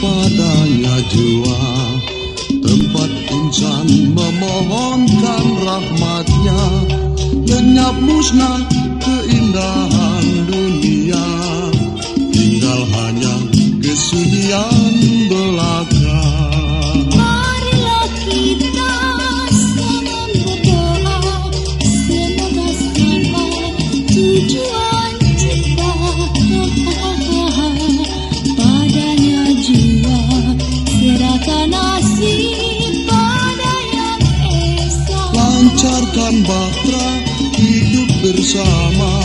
padanya jua Tempat insan memohonkan rahmatnya. Lenyap musnah keindahan Lancarkan bahtera hidup bersama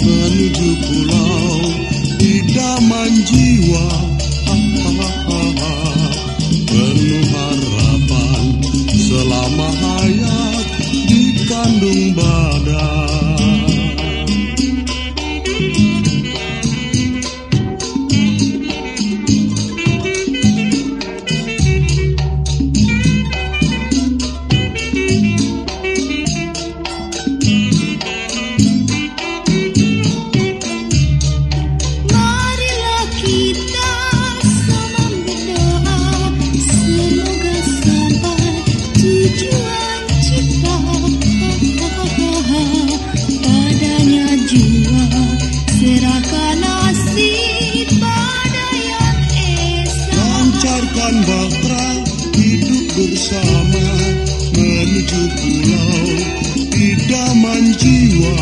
Menuju pulau idaman jiwa Penuh harapan selama hayat dikandung badan Lancarkan bahtera hidup bersama Menuju pulau. Idaman jiwa